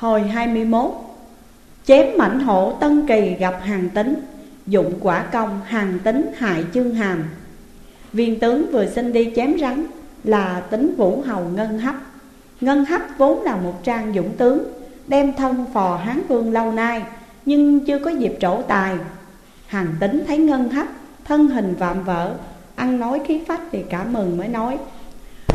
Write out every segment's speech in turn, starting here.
Hồi 21 Chém mảnh hộ Tân Kỳ gặp hàng tính, Dụng quả công hàng tính hại chương hàm. Viên tướng vừa xin đi chém rắn Là tính vũ hầu Ngân Hấp. Ngân Hấp vốn là một trang dũng tướng, Đem thân phò Hán Vương lâu nay, Nhưng chưa có dịp trổ tài. Hàng tính thấy Ngân Hấp Thân hình vạm vỡ, Ăn nói khí phách thì cả mừng mới nói,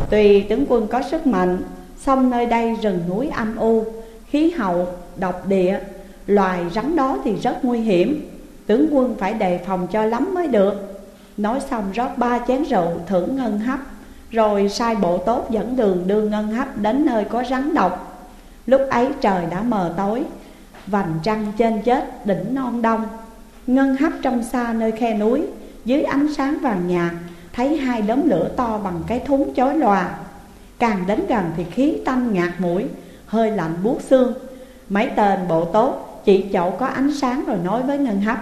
Tùy tướng quân có sức mạnh Xong nơi đây rừng núi âm u Khí hậu, độc địa Loài rắn đó thì rất nguy hiểm. Tướng quân phải đề phòng cho lắm mới được. Nói xong rót ba chén rượu thưởng ngân hấp Rồi sai bộ tốt dẫn đường đưa ngân hấp đến nơi có rắn độc. Lúc ấy trời đã mờ tối Vành trăng trên chết đỉnh non đông. Ngân hấp trong xa nơi khe núi Dưới ánh sáng vàng nhạt Thấy hai đốm lửa to bằng cái thúng chói lòa Càng đến gần thì khí tanh ngạt mũi Hơi lạnh buốt xương. Mấy tên bộ tốt, chỉ chậu có ánh sáng rồi nói với Ngân hấp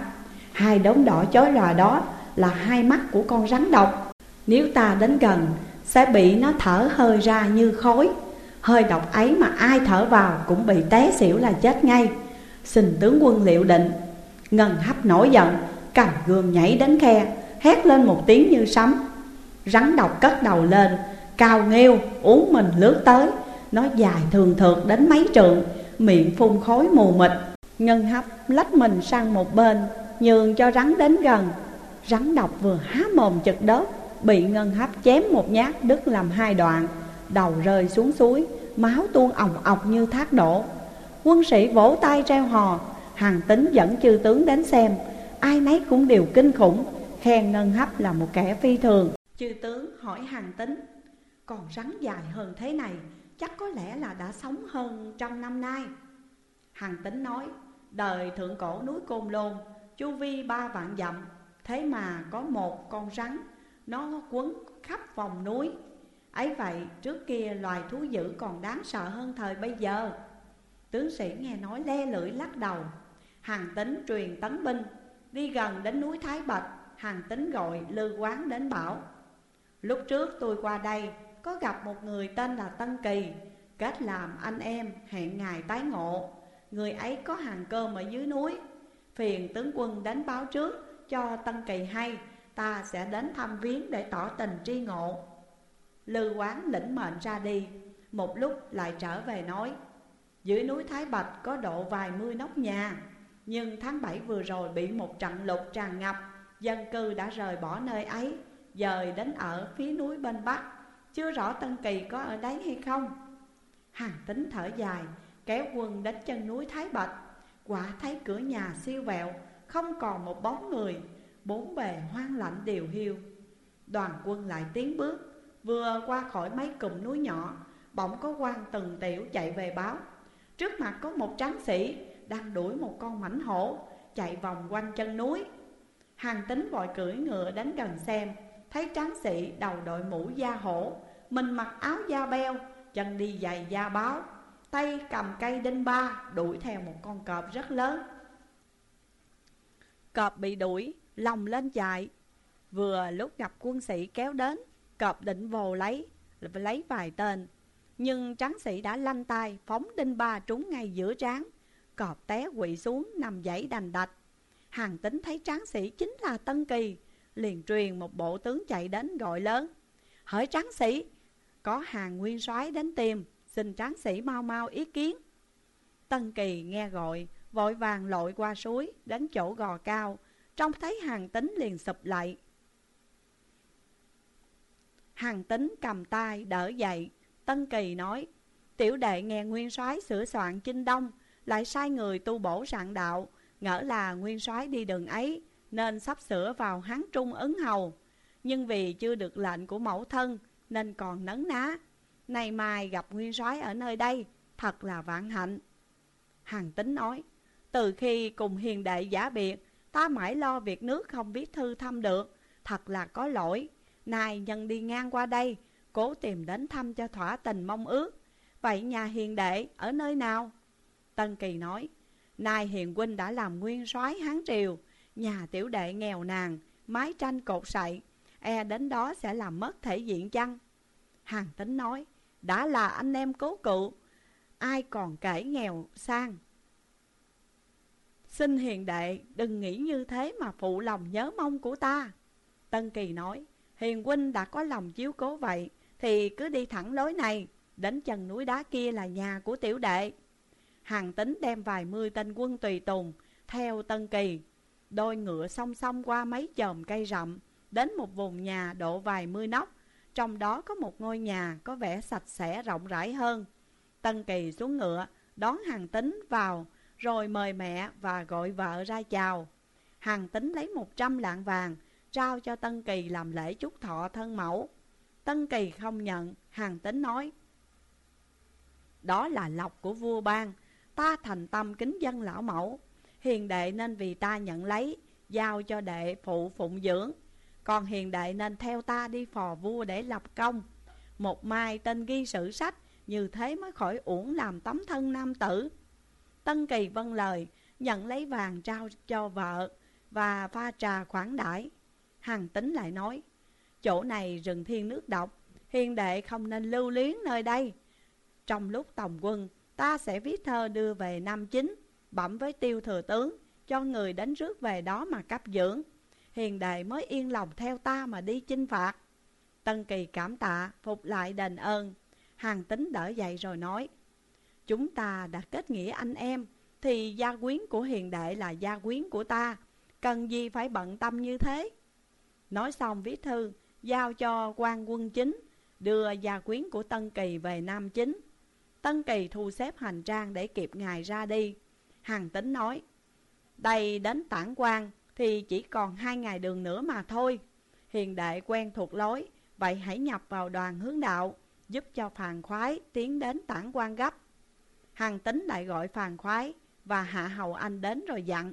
Hai đống đỏ chói lòa đó là hai mắt của con rắn độc. Nếu ta đến gần, sẽ bị nó thở hơi ra như khói. Hơi độc ấy mà ai thở vào cũng bị té xỉu là chết ngay. Xin tướng quân liệu định. Ngân hấp nổi giận, Cầm gươm nhảy đến khe, Hét lên một tiếng như sấm. Rắn độc cất đầu lên Cao nghêu, uống mình lướt tới. Nó dài thường thượt đến mấy trượng, Miệng phun khói mù mịt. Ngân hấp lách mình sang một bên, Nhường cho rắn đến gần. Rắn độc vừa há mồm chật đớp, Bị ngân hấp chém một nhát đứt làm hai đoạn. Đầu rơi xuống suối, Máu tuôn òng ọc như thác đổ. Quân sĩ vỗ tay treo hò, Hàng tính dẫn chư tướng đến xem. Ai nấy cũng đều kinh khủng, Khen ngân hấp là một kẻ phi thường. Chư tướng hỏi hàng tính, Còn rắn dài hơn thế này Chắc có lẽ là đã sống hơn trăm năm nay. Hằng tính nói, Đời thượng cổ núi Côn Lôn, Chu vi ba vạn dặm, Thế mà có một con rắn, Nó quấn khắp vòng núi. Ấy vậy, trước kia loài thú dữ còn đáng sợ hơn thời bây giờ. Tướng sĩ nghe nói le lưỡi lắc đầu. Hàng tính truyền tấn binh, Đi gần đến núi Thái Bạch. Hàng tính gọi lư quán đến bảo, Lúc trước tôi qua đây có gặp một người tên là Tân Kỳ, Kết làm anh em hẹn ngày tái ngộ. Người ấy có hàng cơm ở dưới núi. Phiền tướng quân đến báo trước, cho Tân Kỳ hay, Ta sẽ đến thăm viếng để tỏ tình tri ngộ. Lư quán lĩnh mệnh ra đi. Một lúc lại trở về nói, Dưới núi Thái Bạch có độ vài mươi nóc nhà, Nhưng tháng 7 vừa rồi bị một trận lụt tràn ngập, Dân cư đã rời bỏ nơi ấy, Dời đến ở phía núi bên Bắc. Chưa rõ Tân Kỳ có ở đấy hay không? Hàng tính thở dài, Kéo quân đến chân núi Thái Bạch. Quả thấy cửa nhà siêu vẹo, Không còn một bóng người. Bốn bề hoang lạnh điều hiu. Đoàn quân lại tiến bước, Vừa qua khỏi mấy cụm núi nhỏ, Bỗng có quan từng tiểu chạy về báo. Trước mặt có một tráng sĩ Đang đuổi một con mảnh hổ, Chạy vòng quanh chân núi. Hàng tính vội cưỡi ngựa đến gần xem, Thấy tráng sĩ đầu đội mũ da hổ. Mình mặc áo da beo, Chân đi giày da báo, Tay cầm cây đinh ba, Đuổi theo một con cọp rất lớn. Cọp bị đuổi, Lòng lên chạy. Vừa lúc gặp quân sĩ kéo đến, Cọp định vồ lấy Lấy vài tên. Nhưng tráng sĩ đã lanh tay Phóng đinh ba trúng ngay giữa trán. Cọp té quỵ xuống nằm dãy đành đạch. Hàng tính thấy tráng sĩ chính là Tân Kỳ, Liền truyền một bộ tướng chạy đến gọi lớn. Hỡi tráng sĩ có hàng nguyên soái đến tìm, Xin tráng sĩ mau mau ý kiến. Tân Kỳ nghe gọi, Vội vàng lội qua suối, Đến chỗ gò cao, Trông thấy hàng tính liền sụp lại. Hàng tính cầm tay đỡ dậy, Tân Kỳ nói, Tiểu đệ nghe nguyên soái sửa soạn chinh đông, Lại sai người tu bổ sạn đạo, Ngỡ là nguyên soái đi đường ấy, Nên sắp sửa vào hán trung ứng hầu. Nhưng vì chưa được lệnh của mẫu thân nên còn nấn ná. Nay mai gặp nguyên soái ở nơi đây, Thật là vạn hạnh. Hằng tính nói, Từ khi cùng hiền đệ giả biệt, Ta mãi lo việc nước không biết thư thăm được, Thật là có lỗi. Nay nhân đi ngang qua đây, Cố tìm đến thăm cho thỏa tình mong ước. Vậy nhà hiền đệ ở nơi nào? Tân Kỳ nói, Nay hiền huynh đã làm nguyên soái Hán Triều, Nhà tiểu đệ nghèo nàn, Mái tranh cột sậy E đến đó sẽ làm mất thể diện chăng? Hàng tính nói, Đã là anh em cố cựu, ai còn kể nghèo sang? Xin hiền đệ, đừng nghĩ như thế mà phụ lòng nhớ mong của ta. Tân Kỳ nói, Hiền huynh đã có lòng chiếu cố vậy, Thì cứ đi thẳng lối này, Đến chân núi đá kia là nhà của tiểu đệ. Hàng tính đem vài mươi tên quân tùy tùng, Theo Tân Kỳ, Đôi ngựa song song qua mấy chòm cây rậm, Đến một vùng nhà độ vài mươi nóc trong đó có một ngôi nhà có vẻ sạch sẽ rộng rãi hơn. Tân Kỳ xuống ngựa, Đón hàng tính vào, Rồi mời mẹ và gọi vợ ra chào. Hàng tính lấy một trăm lạng vàng, Trao cho Tân Kỳ làm lễ chúc thọ thân mẫu. Tân Kỳ không nhận, Hàng tính nói, Đó là lộc của vua ban, Ta thành tâm kính dân lão mẫu. Hiền đệ nên vì ta nhận lấy, Giao cho đệ phụ phụng dưỡng. Còn hiền đệ nên theo ta đi phò vua để lập công. Một mai tên ghi sử sách, Như thế mới khỏi uổng làm tấm thân nam tử. Tân Kỳ vâng lời, Nhận lấy vàng trao cho vợ Và pha trà khoản đãi. Hằng tính lại nói, Chỗ này rừng thiên nước độc, Hiền đệ không nên lưu luyến nơi đây. Trong lúc tòng quân, Ta sẽ viết thơ đưa về nam chính, Bẩm với tiêu thừa tướng, Cho người đến rước về đó mà cấp dưỡng. Hiền đệ mới yên lòng theo ta mà đi chinh phạt. Tân kỳ cảm tạ, Phục lại đền ơn. Hàng tính đỡ dậy rồi nói, Chúng ta đã kết nghĩa anh em, Thì gia quyến của hiền đệ là gia quyến của ta. Cần gì phải bận tâm như thế? Nói xong viết thư, Giao cho quan quân chính, Đưa gia quyến của Tân Kỳ về Nam Chính. Tân Kỳ thu xếp hành trang để kịp ngài ra đi. Hằng tính nói, Đây đến tản quan thì chỉ còn hai ngày đường nữa mà thôi. Hiền đệ quen thuộc lối, Vậy hãy nhập vào đoàn hướng đạo, Giúp cho phàn khoái tiến đến tản quan gấp. Hằng tính lại gọi phàn khoái Và hạ hầu anh đến rồi dặn,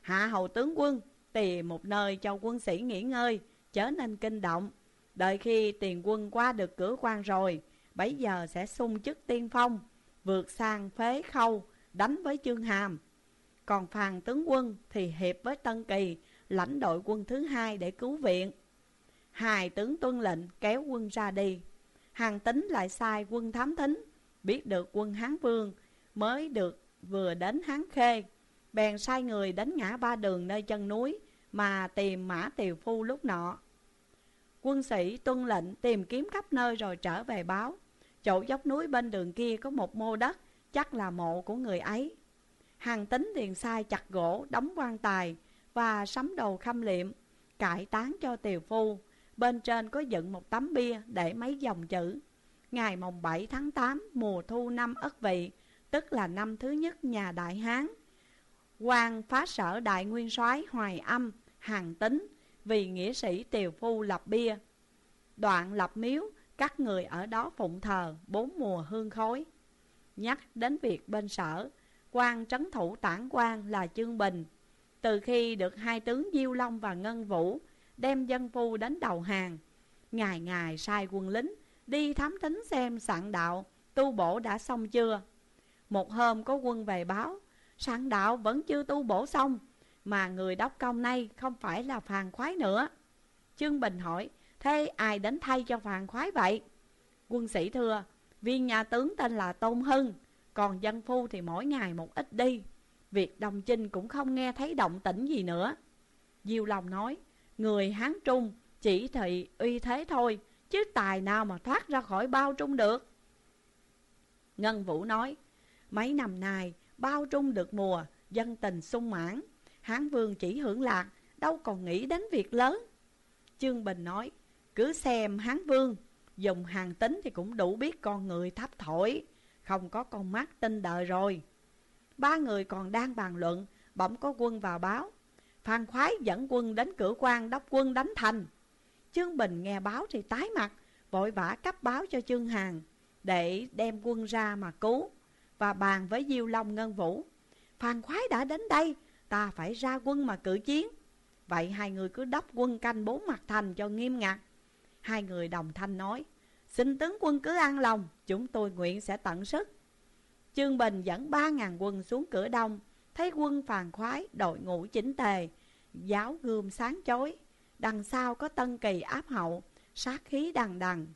Hạ hầu tướng quân, Tìm một nơi cho quân sĩ nghỉ ngơi, Chớ nên kinh động. Đợi khi tiền quân qua được cửa quan rồi, Bấy giờ sẽ sung chức tiên phong, Vượt sang phế khâu, Đánh với chương hàm. Còn phàn tướng quân thì hiệp với Tân Kỳ, Lãnh đội quân thứ hai để cứu viện. Hai tướng tuân lệnh kéo quân ra đi. Hàng tính lại sai quân thám thính, Biết được quân Hán Vương Mới được vừa đến Hán Khê. Bèn sai người đến ngã ba đường nơi chân núi Mà tìm mã tiều phu lúc nọ. Quân sĩ tuân lệnh tìm kiếm khắp nơi rồi trở về báo. Chỗ dốc núi bên đường kia có một mô đất, Chắc là mộ của người ấy. Hàng tính liền sai chặt gỗ, đóng quan tài Và sắm đầu khâm liệm, Cải tán cho tiều phu. Bên trên có dựng một tấm bia để mấy dòng chữ. Ngày mồng 7 tháng 8 mùa thu năm Ất Vị, Tức là năm thứ nhất nhà Đại Hán, quan phá sở đại nguyên soái hoài âm hàng tính vì nghĩa sĩ tiều phu lập bia. Đoạn lập miếu, các người ở đó phụng thờ bốn mùa hương khói. Nhắc đến việc bên sở quan trấn thủ tản quan là chương bình. Từ khi được hai tướng diêu long và ngân vũ đem dân phu đến đầu hàng, ngày ngày sai quân lính đi thám thính xem sạn đạo, tu bổ đã xong chưa? Một hôm có quân về báo, Sạn đạo vẫn chưa tu bổ xong, Mà người đốc công nay không phải là phàn khoái nữa. Trương Bình hỏi, Thế ai đến thay cho phàn khoái vậy? Quân sĩ thưa, Viên nhà tướng tên là Tôn Hưng. Còn dân phu thì mỗi ngày một ít đi Việc đồng chinh cũng không nghe thấy động tĩnh gì nữa Diêu Long nói Người Hán Trung chỉ thị uy thế thôi Chứ tài nào mà thoát ra khỏi bao trung được Ngân Vũ nói Mấy năm nay bao trung được mùa, dân tình sung mãn. Hán vương chỉ hưởng lạc, đâu còn nghĩ đến việc lớn. Trương Bình nói, cứ xem Hán vương, dùng hàng tính thì cũng đủ biết con người thấp thổi, không có con mắt tin đời rồi. Ba người còn đang bàn luận, bỗng có quân vào báo. Phan khoái dẫn quân đến cửa quan đốc quân đánh thành. Trương Bình nghe báo thì tái mặt, vội vã cấp báo cho Trương Hàn, để đem quân ra mà cứu và bàn với Diêu Long Ngân Vũ. Phan khoái đã đến đây, ta phải ra quân mà cử chiến. Vậy hai người cứ đốc quân canh bốn mặt thành cho nghiêm ngặt. Hai người đồng thanh nói, xin tướng quân cứ an lòng, chúng tôi nguyện sẽ tận sức. Trương Bình dẫn ba ngàn quân xuống cửa đông, thấy quân phàn khoái đội ngũ chỉnh tề, giáo gươm sáng chói. Đằng sau có tân kỳ áp hậu, sát khí đằng đằng.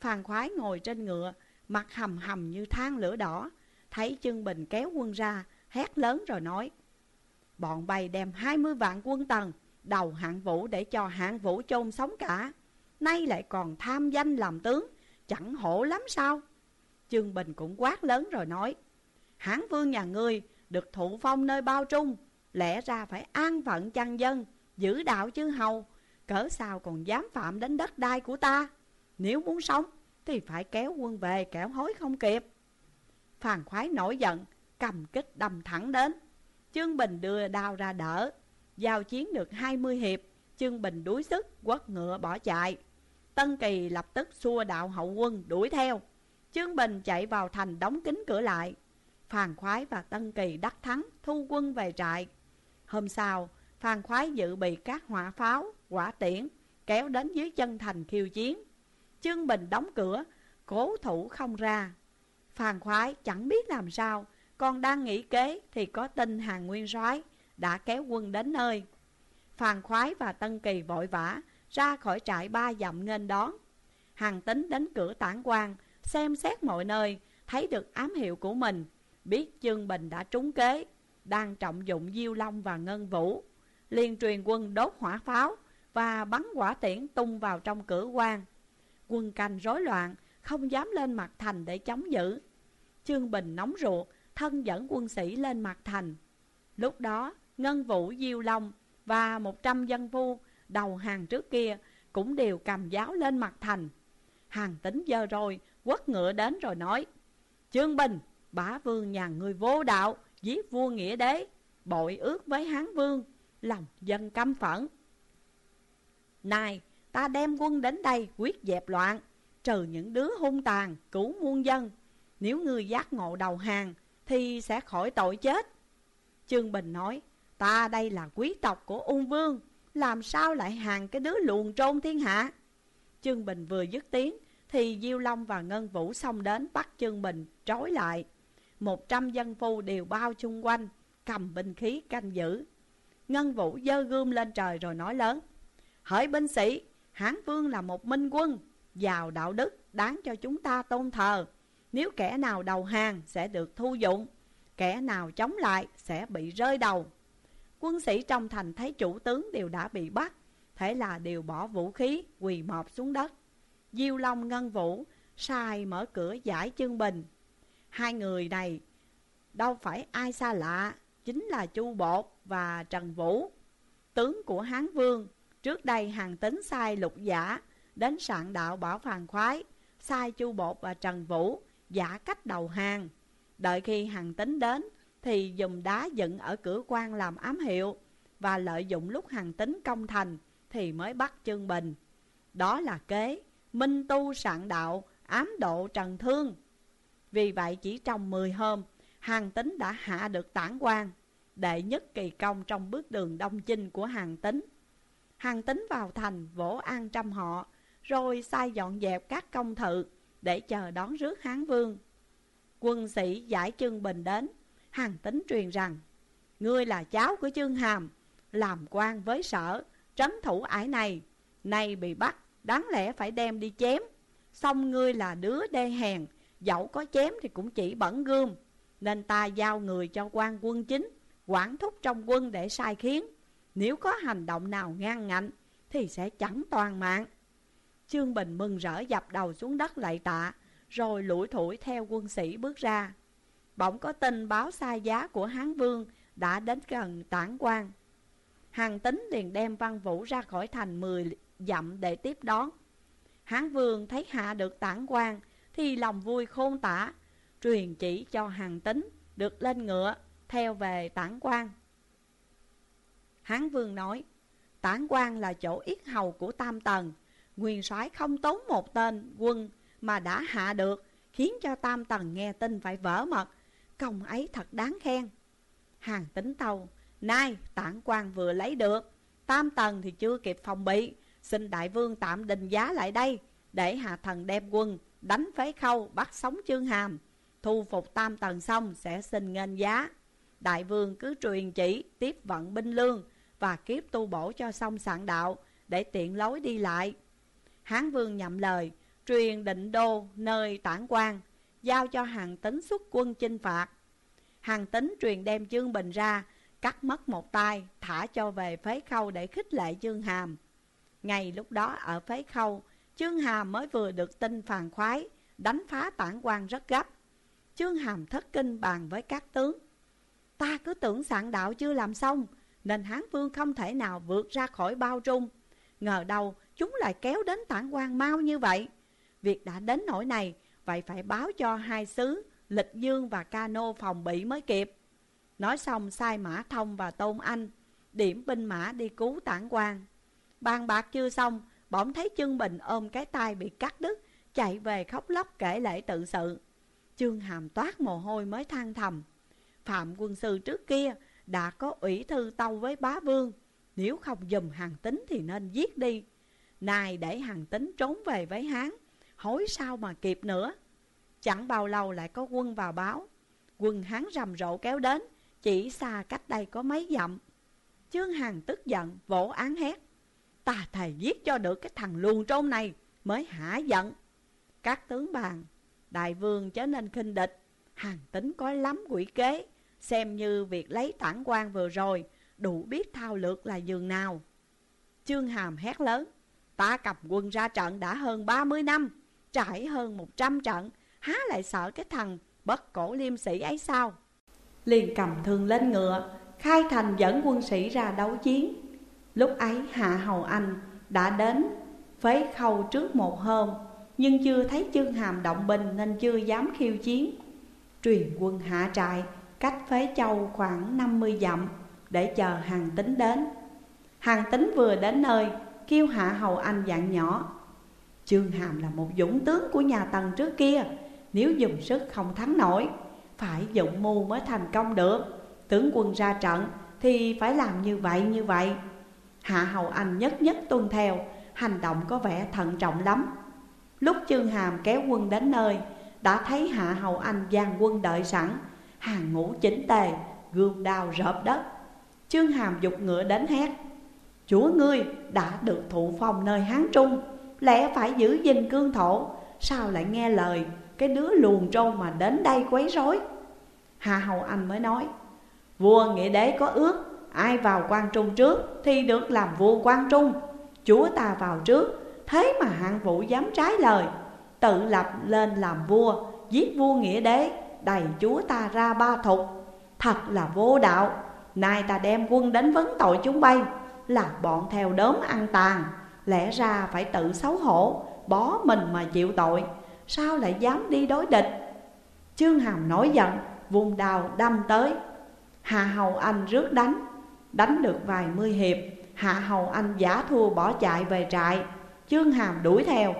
Phàn khoái ngồi trên ngựa, mặt hầm hầm như than lửa đỏ, Thấy Trương Bình kéo quân ra Hét lớn rồi nói Bọn bay đem 20 vạn quân tần Đầu hạng vũ để cho hạng vũ chôn sống cả Nay lại còn tham danh làm tướng Chẳng hổ lắm sao? Trương Bình cũng quát lớn rồi nói, Hán vương nhà ngươi được thụ phong nơi bao trung, Lẽ ra phải an phận chăn dân, Giữ đạo chư hầu, Cỡ sao còn dám phạm đến đất đai của ta? Nếu muốn sống Thì phải kéo quân về kẻo hối không kịp. Phàn khoái nổi giận, Cầm kích đâm thẳng đến. Trương Bình đưa đao ra đỡ, Giao chiến được 20 hiệp, Trương Bình đuối sức quất ngựa bỏ chạy. Tân Kỳ lập tức xua đạo hậu quân đuổi theo. Trương Bình chạy vào thành đóng kín cửa lại. Phàn Khoái và Tân Kỳ đắc thắng thu quân về trại. Hôm sau Phàn Khoái dự bị các hỏa pháo, quả tiễn Kéo đến dưới chân thành khiêu chiến. Trương Bình đóng cửa Cố thủ không ra. Phàn Khoái chẳng biết làm sao Còn đang nghĩ kế thì có tin hàng nguyên soái Đã kéo quân đến nơi. Phàn Khoái và Tân Kỳ vội vã ra khỏi trại ba dặm nghênh đón. Hàng tính đến cửa tản quan Xem xét mọi nơi, Thấy được ám hiệu của mình, Biết Trương Bình đã trúng kế, Đang trọng dụng Diêu Long và Ngân Vũ. Liền truyền quân đốt hỏa pháo Và bắn quả tiễn tung vào trong cửa quan Quân canh rối loạn, Không dám lên mặt thành để chống giữ. Trương Bình nóng ruột, Thân dẫn quân sĩ lên mặt thành. Lúc đó, Ngân Vũ, Diêu Long Và một trăm dân phu Đầu hàng trước kia Cũng đều cầm giáo lên mặt thành. Hàng tính giờ rồi, Quất ngựa đến rồi nói Trương Bình, Bá vương nhà người vô đạo, Giết vua nghĩa đế, Bội ước với Hán vương, Lòng dân căm phẫn. Này, ta đem quân đến đây quyết dẹp loạn, Trừ những đứa hung tàn Cứu muôn dân. Nếu ngươi giác ngộ đầu hàng Thì sẽ khỏi tội chết. Trương Bình nói, Ta đây là quý tộc của ung vương làm sao lại hàng cái đứa luồn trôn thiên hạ? Trương Bình vừa dứt tiếng, Thì Diêu Long và Ngân Vũ xông đến bắt Trương Bình trói lại. Một trăm dân phu đều bao chung quanh, Cầm binh khí canh giữ. Ngân Vũ dơ gươm lên trời rồi nói lớn, Hỡi binh sĩ, Hán Vương là một minh quân, Giàu đạo đức đáng cho chúng ta tôn thờ. Nếu kẻ nào đầu hàng sẽ được thu dụng, Kẻ nào chống lại sẽ bị rơi đầu. Quân sĩ trong thành thấy chủ tướng đều đã bị bắt, Thế là đều bỏ vũ khí, quỳ mọp xuống đất. Diêu Long Ngân Vũ, sai mở cửa giải chương bình. Hai người này, đâu phải ai xa lạ, Chính là Chu Bột và Trần Vũ. Tướng của Hán Vương, Trước đây hàng tính sai lục giả, Đến sạn đạo bảo phàn khoái, Sai Chu Bột và Trần Vũ Giả cách đầu hàng. Đợi khi hàng tính đến thì dùng đá dựng ở cửa quan làm ám hiệu Và lợi dụng lúc hàng tính công thành Thì mới bắt Trương Bình. Đó là kế Minh tu sạn đạo, Ám độ Trần Thương. Vì vậy chỉ trong 10 hôm, Hàng tính đã hạ được tản quan, Đệ nhất kỳ công trong bước đường đông chinh của hàng tính. Hàng tính vào thành vỗ an trăm họ, Rồi sai dọn dẹp các công thự Để chờ đón rước Hán Vương. Quân sĩ giải Trương Bình đến Hàng tính truyền rằng, Ngươi là cháu của Trương Hàm, Làm quan với sở, Trấn thủ ải này, Nay bị bắt, Đáng lẽ phải đem đi chém. Xong ngươi là đứa đê hèn, Dẫu có chém thì cũng chỉ bẩn gươm, Nên ta giao người cho quan quân chính, Quản thúc trong quân để sai khiến. Nếu có hành động nào ngang ngạnh, Thì sẽ chẳng toàn mạng. Trương Bình mừng rỡ dập đầu xuống đất lạy tạ, Rồi lủi thủi theo quân sĩ bước ra. Bỗng có tin báo sai giá của Hán Vương Đã đến gần tản quan. Hàng tính liền đem văn vũ ra khỏi thành 10 dặm để tiếp đón. Hán Vương thấy hạ được tản quan Thì lòng vui khôn tả, Truyền chỉ cho hàng tính Được lên ngựa Theo về tản quan. Hán Vương nói, Tản quan là chỗ ít hầu của Tam Tần. Nguyên soái không tốn một tên quân Mà đã hạ được, Khiến cho Tam Tần nghe tin phải vỡ mật Công ấy thật đáng khen. Hàng tính tâu, Nay tản quan vừa lấy được. Tam tầng thì chưa kịp phòng bị. Xin đại vương tạm đình giá lại đây, Để hạ thần đem quân, Đánh phế khâu, bắt sống chương hàm. Thu phục tam tầng xong sẽ xin nghênh giá. Đại vương cứ truyền chỉ, Tiếp vận binh lương, Và kiếp tu bổ cho xong sạn đạo, Để tiện lối đi lại. Hán vương nhậm lời, Truyền định đô nơi tản quan. Giao cho hàng tính xuất quân chinh phạt. Hàng tính truyền đem chương bình ra, Cắt mất một tay, Thả cho về phế khâu để khích lệ chương hàm. Ngày lúc đó ở phế khâu Chương hàm mới vừa được tin phàn khoái, Đánh phá tản quan rất gấp. Chương hàm thất kinh bàn với các tướng. Ta cứ tưởng soạn đạo chưa làm xong, Nên Hán Vương không thể nào vượt ra khỏi bao trung. Ngờ đâu chúng lại kéo đến tản quan mau như vậy. Việc đã đến nỗi này Vậy phải báo cho hai xứ, Lịch Dương và Cano phòng bị mới kịp. Nói xong, sai Mã Thông và Tôn Anh, Điểm binh mã đi cứu tản quan. Bàn bạc chưa xong, Bỗng thấy Trương Bình ôm cái tay bị cắt đứt, Chạy về khóc lóc kể lễ tự sự. Trương Hàm toát mồ hôi mới than thầm, Phạm quân sư trước kia đã có ủy thư tâu với bá vương, Nếu không dùm hàng tính thì nên giết đi. Này để hàng tính trốn về với Hán Hối sao mà kịp nữa? Chẳng bao lâu lại có quân vào báo. Quân Hán rầm rộ kéo đến, Chỉ xa cách đây có mấy dặm. Trương Hằng tức giận, vỗ án hét. Ta thầy giết cho được cái thằng luồn trôn này, Mới hả giận. Các tướng bàn, Đại vương trở nên khinh địch. Hàng tính có lắm quỷ kế, Xem như việc lấy tản quan vừa rồi, Đủ biết thao lược là giường nào. Trương Hàm hét lớn. Ta cầm quân ra trận đã hơn 30 năm. Trải hơn 100 trận, Há lại sợ cái thằng bất cổ liêm sĩ ấy sao? Liền cầm thương lên ngựa, Khai thành dẫn quân sĩ ra đấu chiến. Lúc ấy Hạ Hầu Anh đã đến, Phế khâu trước một hôm, Nhưng chưa thấy chương hàm động binh Nên chưa dám khiêu chiến. Truyền quân hạ trại Cách phế châu khoảng 50 dặm Để chờ hàng tính đến. Hàng tính vừa đến nơi, Kêu Hạ Hầu Anh dạng nhỏ Trương Hàm là một dũng tướng của nhà Tần trước kia. Nếu dùng sức không thắng nổi, Phải dụng mưu mới thành công được. Tướng quân ra trận Thì phải làm như vậy như vậy. Hạ Hầu Anh nhất nhất tuân theo, Hành động có vẻ thận trọng lắm. Lúc Trương Hàm kéo quân đến nơi, Đã thấy Hạ Hầu Anh giang quân đợi sẵn, Hàng ngũ chỉnh tề gương đao rợp đất. Trương Hàm dục ngựa đến hét, Chúa ngươi đã được thụ phong nơi Hán Trung. Lẽ phải giữ gìn cương thổ? Sao lại nghe lời Cái đứa luồn trôn mà đến đây quấy rối? Hà Hầu Anh mới nói, Vua nghĩa đế có ước, Ai vào quan trung trước thì được làm vua quan trung. Chúa ta vào trước, Thế mà hạng vũ dám trái lời. Tự lập lên làm vua, Giết vua nghĩa đế Đầy chúa ta ra ba thục. Thật là vô đạo. Nay ta đem quân đến vấn tội chúng bay, Là bọn theo đốm ăn tàn Lẽ ra phải tự xấu hổ Bó mình mà chịu tội. Sao lại dám đi đối địch? Trương Hàm nổi giận Vùng đào đâm tới. Hà Hầu Anh rước đánh Đánh được vài mươi hiệp. Hạ Hầu Anh giả thua bỏ chạy về trại. Trương Hàm đuổi theo.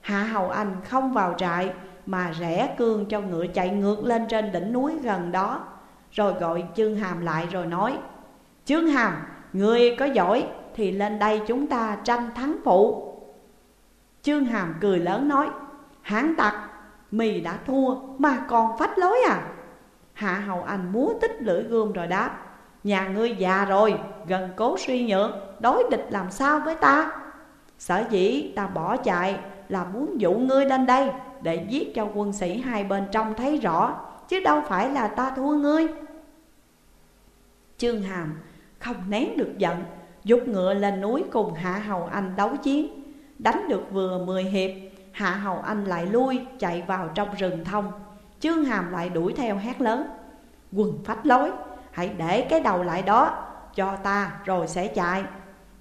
Hạ Hầu Anh không vào trại Mà rẽ cương cho ngựa chạy ngược lên trên đỉnh núi gần đó. Rồi gọi Trương Hàm lại rồi nói Trương Hàm, người có giỏi thì lên đây chúng ta tranh thắng phụ. Trương Hàm cười lớn nói Hán tặc, mì đã thua mà còn phách lối à? Hạ Hầu Anh múa tích lưỡi gươm rồi đáp Nhà ngươi già rồi, gần cố suy nhược Đối địch làm sao với ta? Sở dĩ ta bỏ chạy là muốn dụ ngươi lên đây Để giết cho quân sĩ hai bên trong thấy rõ Chứ đâu phải là ta thua ngươi. Trương Hàm không nén được giận Dục ngựa lên núi cùng Hạ Hầu Anh đấu chiến. Đánh được vừa mười hiệp, Hạ Hầu Anh lại lui, chạy vào trong rừng thông. Trương Hàm lại đuổi theo hét lớn. Quần phách lối, Hãy để cái đầu lại đó, Cho ta rồi sẽ chạy.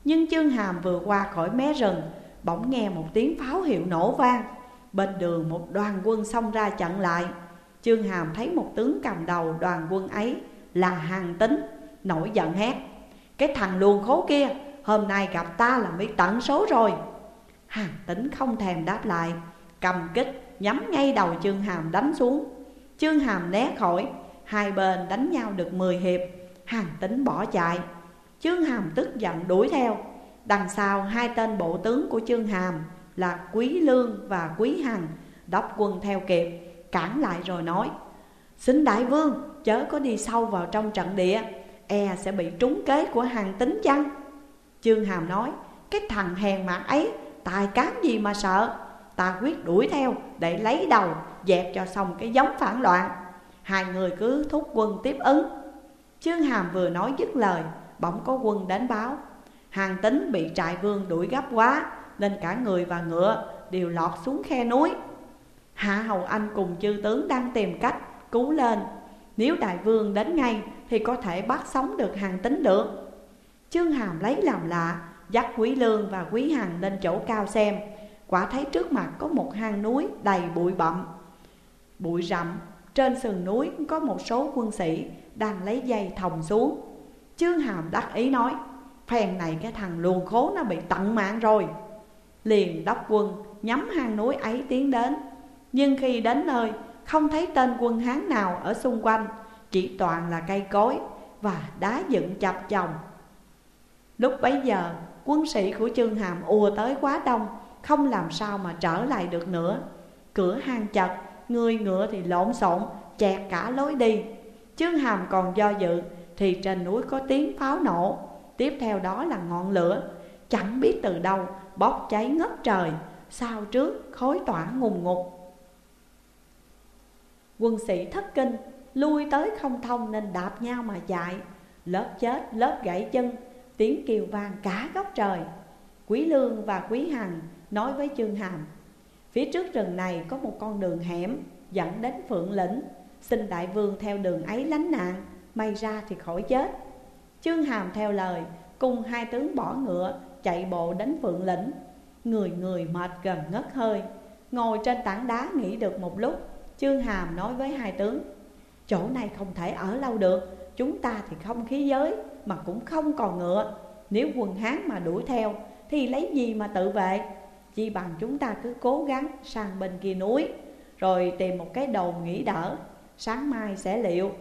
Nhưng Trương Hàm vừa qua khỏi mé rừng, Bỗng nghe một tiếng pháo hiệu nổ vang. Bên đường một đoàn quân xông ra chặn lại. Trương Hàm thấy một tướng cầm đầu đoàn quân ấy Là Hàng Tính, Nổi giận hét. Cái thằng luồn khố kia, Hôm nay gặp ta là mới tận số rồi. Hàng Tính không thèm đáp lại, Cầm kích, nhắm ngay đầu Trương Hàm đánh xuống. Trương Hàm né khỏi, Hai bên đánh nhau được 10 hiệp Hàng tính bỏ chạy. Trương Hàm tức giận đuổi theo. Đằng sau, hai tên bộ tướng của Trương Hàm Là Quý Lương và Quý Hằng Đốc quân theo kịp, Cản lại rồi nói, Xin đại vương, chớ có đi sâu vào trong trận địa. E sẽ bị trúng kế của hàng tính chăng? Trương Hàm nói, Cái thằng hèn mạc ấy, Tài cán gì mà sợ? Ta quyết đuổi theo, để lấy đầu, dẹp cho xong cái giống phản loạn. Hai người cứ thúc quân tiếp ứng. Trương Hàm vừa nói dứt lời, Bỗng có quân đến báo. Hàng tính bị trại vương đuổi gấp quá, Nên cả người và ngựa đều lọt xuống khe núi. Hạ Hầu Anh cùng chư tướng đang tìm cách cứu lên. Nếu đại vương đến ngay thì có thể bắt sống được hàng tính được. Trương Hàm lấy làm lạ Dắt Quý Lương và Quý Hằng lên chỗ cao xem. Quả thấy trước mặt có một hang núi đầy bụi bậm, Bụi rậm Trên sườn núi có một số quân sĩ Đang lấy dây thòng xuống. Trương Hàm đắc ý nói Phèn này cái thằng luồn khố nó bị tận mạng rồi. Liền đốc quân nhắm hang núi ấy tiến đến. Nhưng khi đến nơi không thấy tên quân Hán nào ở xung quanh. Chỉ toàn là cây cối và đá dựng chập chồng. Lúc bấy giờ quân sĩ của Trương Hàm ùa tới quá đông Không làm sao mà trở lại được nữa. Cửa hang chật, người ngựa thì lộn xộn, chẹt cả lối đi. Trương Hàm còn do dự thì trên núi có tiếng pháo nổ. Tiếp theo đó là ngọn lửa. Chẳng biết từ đâu bốc cháy ngất trời Sau trước khói tỏa ngùng ngục Quân sĩ thất kinh Lui tới không thông nên đạp nhau mà chạy. Lớp chết, lớp gãy chân, Tiếng kêu vang cả góc trời. Quý Lương và Quý Hằng nói với Trương Hàm, Phía trước rừng này có một con đường hẻm dẫn đến Phượng Lĩnh. Xin đại vương theo đường ấy lánh nạn, May ra thì khỏi chết. Trương Hàm theo lời, Cùng hai tướng bỏ ngựa, chạy bộ đến Phượng Lĩnh. Người người mệt gần ngất hơi. Ngồi trên tảng đá nghỉ được một lúc Trương Hàm nói với hai tướng Chỗ này không thể ở lâu được. Chúng ta thì không khí giới, Mà cũng không còn ngựa. Nếu quân Hán mà đuổi theo, Thì lấy gì mà tự vệ? Chỉ bằng chúng ta cứ cố gắng sang bên kia núi, Rồi tìm một cái đồn nghỉ đỡ. Sáng mai sẽ liệu.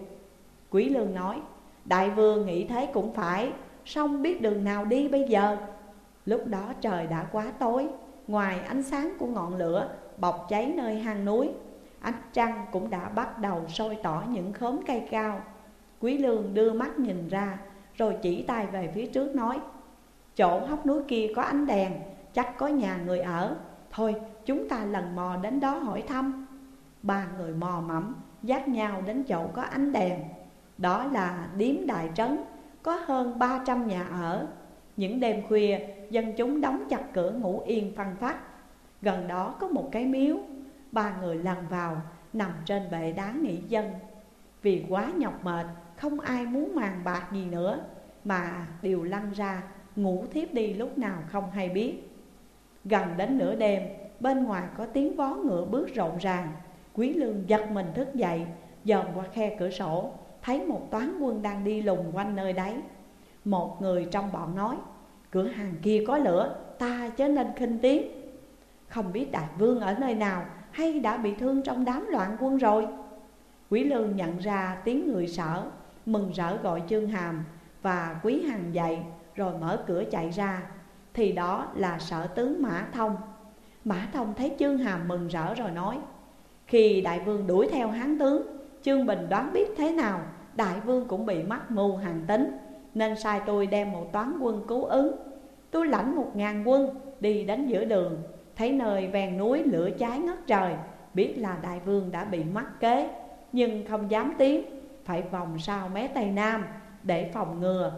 Quý Lương nói, Đại vương nghĩ thế cũng phải, song biết đường nào đi bây giờ? Lúc đó trời đã quá tối, Ngoài ánh sáng của ngọn lửa Bọc cháy nơi hang núi Ánh trăng cũng đã bắt đầu sôi tỏ những khóm cây cao. Quý lương đưa mắt nhìn ra, Rồi chỉ tay về phía trước nói, Chỗ hốc núi kia có ánh đèn, Chắc có nhà người ở. Thôi, chúng ta lần mò đến đó hỏi thăm. Ba người mò mẫm, Dắt nhau đến chỗ có ánh đèn. Đó là điếm đại trấn, Có hơn 300 nhà ở. Những đêm khuya, Dân chúng đóng chặt cửa ngủ yên phăng phát Gần đó có một cái miếu. Ba người lần vào, nằm trên bệ đá nghỉ dân Vì quá nhọc mệt, không ai muốn màng bạc gì nữa, Mà đều lăn ra, ngủ thiếp đi lúc nào không hay biết. Gần đến nửa đêm, bên ngoài có tiếng vó ngựa bước rộn ràng. Quý lương giật mình thức dậy, dòm qua khe cửa sổ, Thấy một toán quân đang đi lùng quanh nơi đấy. Một người trong bọn nói, Cửa hàng kia có lửa, ta chớ nên khinh tiếng. Không biết đại vương ở nơi nào hay đã bị thương trong đám loạn quân rồi? Quý lương nhận ra tiếng người sợ, Mừng rỡ gọi chương Hàm và Quý Hằng dậy, Rồi mở cửa chạy ra. Thì đó là sở tướng Mã Thông. Mã Thông thấy chương Hàm mừng rỡ rồi nói, Khi đại vương đuổi theo hán tướng, chương Bình đoán biết thế nào, Đại vương cũng bị mắc mưu hàng tính, Nên sai tôi đem một toán quân cứu ứng. Tôi lãnh một ngàn quân đi đến giữa đường Thấy nơi ven núi lửa cháy ngất trời, Biết là đại vương đã bị mắc kế, Nhưng không dám tiến, Phải vòng sau mé tây nam Để phòng ngừa.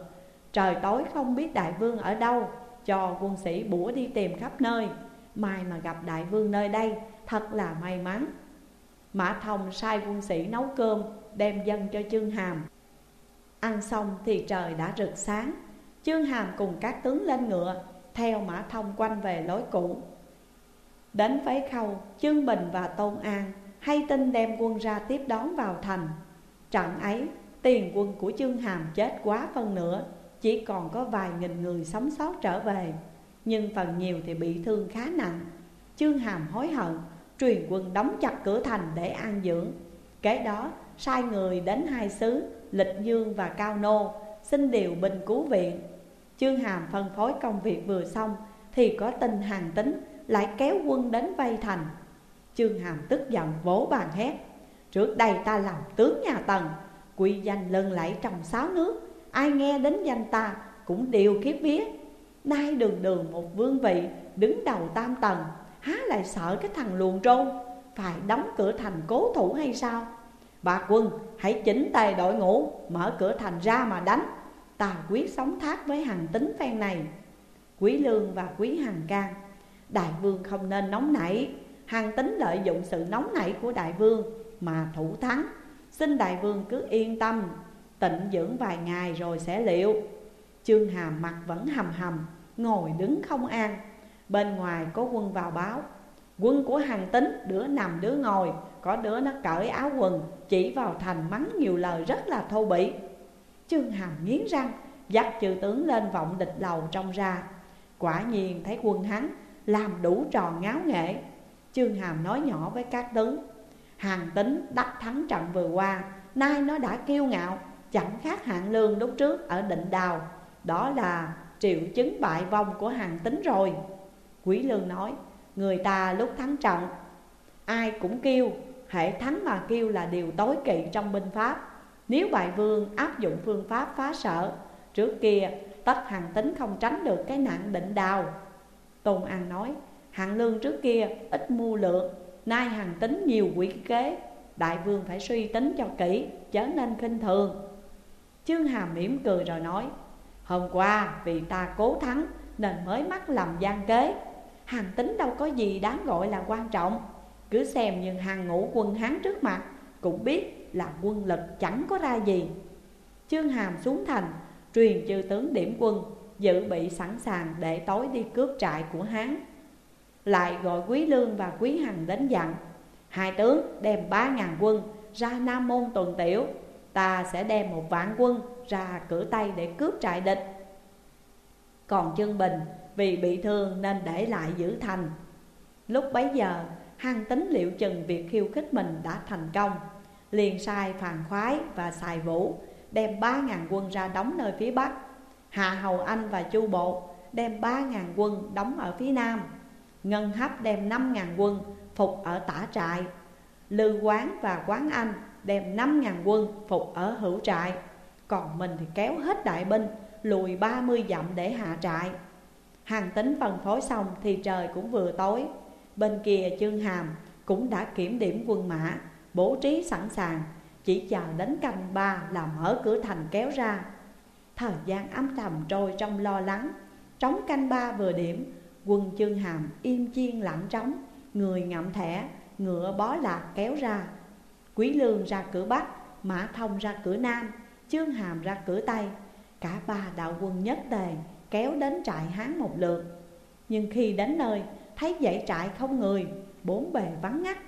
Trời tối không biết đại vương ở đâu, Cho quân sĩ bủa đi tìm khắp nơi. Mai mà gặp đại vương nơi đây, Thật là may mắn. Mã Thông sai quân sĩ nấu cơm, Đem dân cho Trương Hàm. Ăn xong thì trời đã rực sáng. Trương Hàm cùng các tướng lên ngựa, Theo Mã Thông quanh về lối cũ. Đến phái khâu, Trương Bình và Tôn An hay tin đem quân ra tiếp đón vào thành. Trận ấy, tiền quân của Trương Hàm chết quá phân nửa Chỉ còn có vài nghìn người sống sót trở về. Nhưng phần nhiều thì bị thương khá nặng. Trương Hàm hối hận, truyền quân đóng chặt cửa thành để an dưỡng. Kế đó, sai người đến hai xứ, Lịch Dương và Cao Nô Xin điều binh cứu viện. Trương Hàm phân phối công việc vừa xong Thì có tin hàng tính lại kéo quân đến vây thành. Trương Hàm tức giận vỗ bàn hét, Trước đây ta làm tướng nhà Tần, Quy danh lân lẫy trong sáu nước, Ai nghe đến danh ta cũng đều khiếp vía. Nay đường đường một vương vị đứng đầu tam tầng Há lại sợ cái thằng luồn trôn, phải đóng cửa thành cố thủ hay sao? Bà quân, hãy chỉnh tề đội ngũ, Mở cửa thành ra mà đánh, Ta quyết sống thác với hàng tính phen này. Quý lương và quý hàng can Đại vương không nên nóng nảy. Hàng tính lợi dụng sự nóng nảy của đại vương Mà thủ thắng. Xin đại vương cứ yên tâm, Tịnh dưỡng vài ngày rồi sẽ liệu. Trương Hàm mặt vẫn hầm hầm, Ngồi đứng không an. Bên ngoài có quân vào báo. Quân của hàng tính, đứa nằm đứa ngồi, Có đứa nó cởi áo quần, Chỉ vào thành mắng nhiều lời rất là thô bỉ. Trương Hàm nghiến răng, Dắt chư tướng lên vọng địch lầu trong ra. Quả nhiên thấy quân hắn làm đủ trò ngáo nghệ. Trương Hàm nói nhỏ với các tướng, Hàng tính đắc thắng trận vừa qua, Nay nó đã kiêu ngạo, Chẳng khác hạng lương lúc trước ở định đào. Đó là triệu chứng bại vong của hàng tính rồi. Quý lương nói, Người ta lúc thắng trận, Ai cũng kêu, Hệ thắng mà kêu là điều tối kỵ trong binh pháp. Nếu bại vương áp dụng phương pháp phá sở, Trước kia tất hàng tính không tránh được cái nạn định đào. Tôn An nói Hạng lương trước kia ít mưu lượng, Nay hàng tính nhiều quỷ kế. Đại vương phải suy tính cho kỹ Chớ nên khinh thường. Trương Hàm mỉm cười rồi nói Hôm qua vì ta cố thắng Nên mới mắc làm gian kế. Hàng tính đâu có gì đáng gọi là quan trọng. Cứ xem như hàng ngũ quân Hán trước mặt Cũng biết là quân lực chẳng có ra gì. Trương Hàm xuống thành Truyền chư tướng điểm quân Dự bị sẵn sàng để tối đi cướp trại của Hán. Lại gọi Quý Lương và Quý Hằng đến dặn, Hai tướng đem ba ngàn quân ra Nam Môn tuần tiểu, Ta sẽ đem một vạn quân ra cửa Tây để cướp trại địch. Còn Trương Bình vì bị thương nên để lại giữ thành. Lúc bấy giờ Hằng tính liệu chừng việc khiêu khích mình đã thành công, Liền sai phàn khoái và xài vũ, Đem ba ngàn quân ra đóng nơi phía Bắc. Hạ Hầu Anh và Chu Bộ đem ba ngàn quân đóng ở phía Nam. Ngân Hấp đem năm ngàn quân phục ở tả trại. Lư Quán và Quán Anh đem năm ngàn quân phục ở hữu trại. Còn mình thì kéo hết đại binh, lùi ba mươi dặm để hạ trại. Hàng tính phân phối xong thì trời cũng vừa tối. Bên kia Trương Hàm cũng đã kiểm điểm quân mã, Bố trí sẵn sàng, Chỉ chờ đến canh ba là mở cửa thành kéo ra. Thời gian âm trầm trôi trong lo lắng. Trống canh ba vừa điểm Quân chương Hàm im chiên lặng trống. Người ngậm thẻ, ngựa bó lạc kéo ra. Quý Lương ra cửa Bắc, Mã Thông ra cửa Nam chương Hàm ra cửa Tây. Cả ba đạo quân nhất tề kéo đến trại Hán một lượt. Nhưng khi đến nơi thấy dãy trại không người Bốn bề vắng ngắt.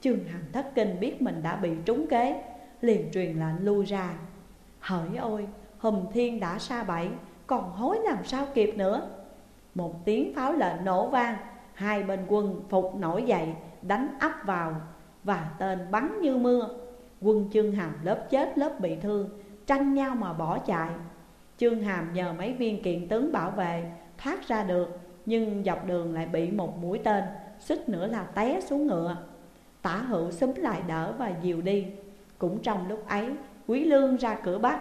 Chương hàm thất kinh biết mình đã bị trúng kế Liền truyền lệnh lui ra. Hỡi ôi Hùm thiên đã xa bẫy Còn hối làm sao kịp nữa. Một tiếng pháo lệnh nổ vang, Hai bên quân phục nổi dậy, Đánh ấp vào, Và tên bắn như mưa. Quân Trương Hàm lớp chết lớp bị thương, Tranh nhau mà bỏ chạy. Trương Hàm nhờ mấy viên kiện tướng bảo vệ, thoát ra được, Nhưng dọc đường lại bị một mũi tên Xích nữa là té xuống ngựa. Tả hữu xúm lại đỡ và dìu đi. Cũng trong lúc ấy, Quý Lương ra cửa Bắc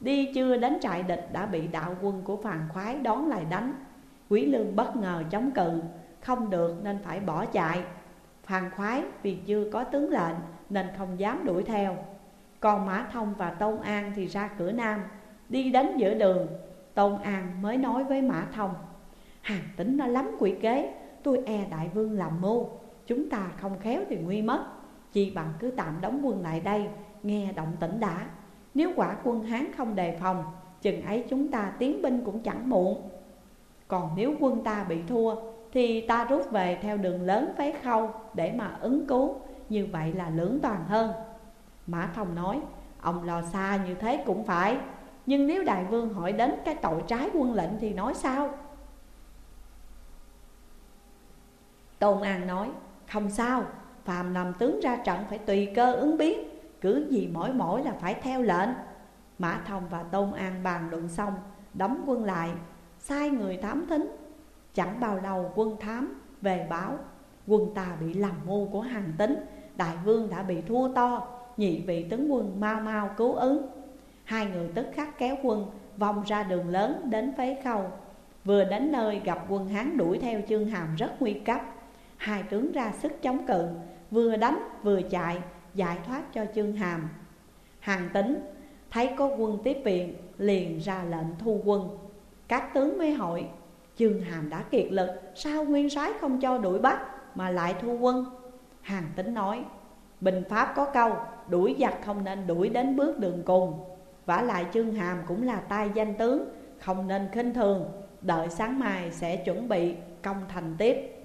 Đi chưa đến trại địch đã bị đạo quân của phàn khoái đón lại đánh. Quý Lương bất ngờ chống cự, Không được nên phải bỏ chạy. Phàn khoái vì chưa có tướng lệnh Nên không dám đuổi theo. Còn Mã Thông và Tôn An thì ra cửa Nam, Đi đến giữa đường. Tôn An mới nói với Mã Thông, Hàng tính nó lắm quỷ kế, Tôi e đại vương làm mưu, Chúng ta không khéo thì nguy mất. Chỉ bằng cứ tạm đóng quân lại đây, Nghe động tĩnh đã. Nếu quả quân Hán không đề phòng, Chừng ấy chúng ta tiến binh cũng chẳng muộn. Còn nếu quân ta bị thua, Thì ta rút về theo đường lớn phế khâu Để mà ứng cứu, Như vậy là lưỡng toàn hơn. Mã Thông nói, Ông lo xa như thế cũng phải, nhưng nếu đại vương hỏi đến cái tội trái quân lệnh thì nói sao? Tôn An nói, Không sao, Phàm làm tướng ra trận phải tùy cơ ứng biến. Cứ gì mỗi mỗi là phải theo lệnh. Mã Thông và Tôn An bàn luận xong, Đóng quân lại. Sai người thám thính. Chẳng bao lâu quân thám về báo, Quân ta bị làm mưu của hàng tính, Đại vương đã bị thua to, Nhị vị tướng quân mau mau cứu ứng. Hai người tức khắc kéo quân, vòng ra đường lớn đến phế khâu. Vừa đến nơi gặp quân Hán đuổi theo chương hàm rất nguy cấp. Hai tướng ra sức chống cự, Vừa đánh vừa chạy giải thoát cho chương hàm. Hàng tính thấy có quân tiếp viện liền ra lệnh thu quân. Các tướng mới hội, Chương hàm đã kiệt lực Sao nguyên soái không cho đuổi bắt Mà lại thu quân? Hàng tính nói Bình Pháp có câu Đuổi giặc không nên đuổi đến bước đường cùng. Vả lại chương hàm cũng là tai danh tướng Không nên khinh thường Đợi sáng mai sẽ chuẩn bị công thành tiếp.